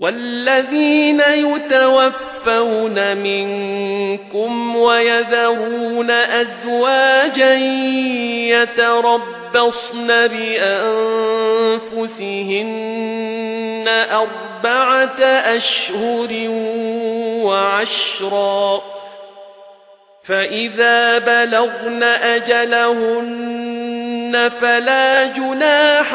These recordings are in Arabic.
والذين يتوفون منكم ويذرون أزواجا يتربصن بأنفسهن أربعة أشهر وعشرا فإذا بلغن أجلهن فلا جناح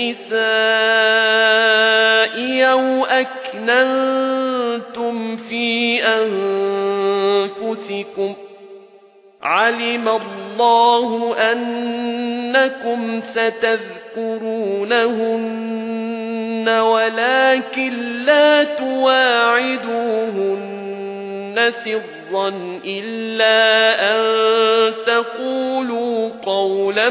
النِّسَاءِ أَوْ أَكْنَنتُمْ فِي أَنفُسِكُمْ عَلِمَ اللَّهُ أَنَّكُمْ سَتَذْكُرُونَهُنَّ وَلَكِن لَّا تُوَاعِدُوهُنَّ سِرًّا إِلَّا أَن تَقُولُوا قَوْلًا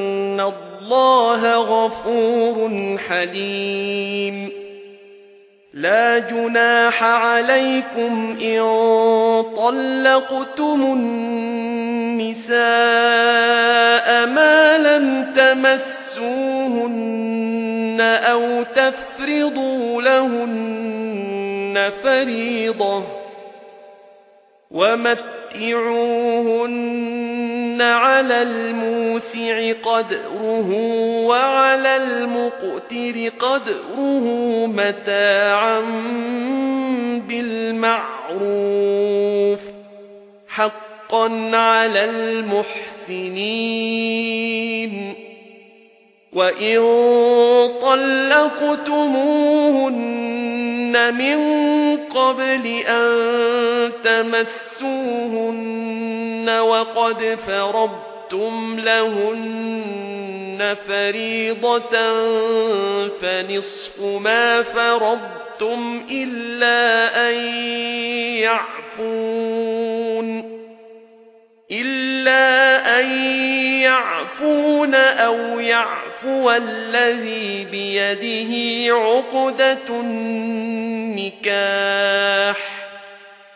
اللَّهَ غَفُورٌ حَلِيمٌ. لا جناح عليكم إن طلقتم النساء ما لم تمسوهن أو تفرضوا لهن فريضة. ومتعوهن على الموسع قدره وعلى المقتر قدره متاعا بالمعروف حقا على المحسنين وإن طلقتموهن من قبل أن تمسوهن وقد فرضتم لهن فريضة فنصف ما فرضتم إلا أن يعفون إلا أن يعفون أو يعفو الذي بيده عقدة النكاح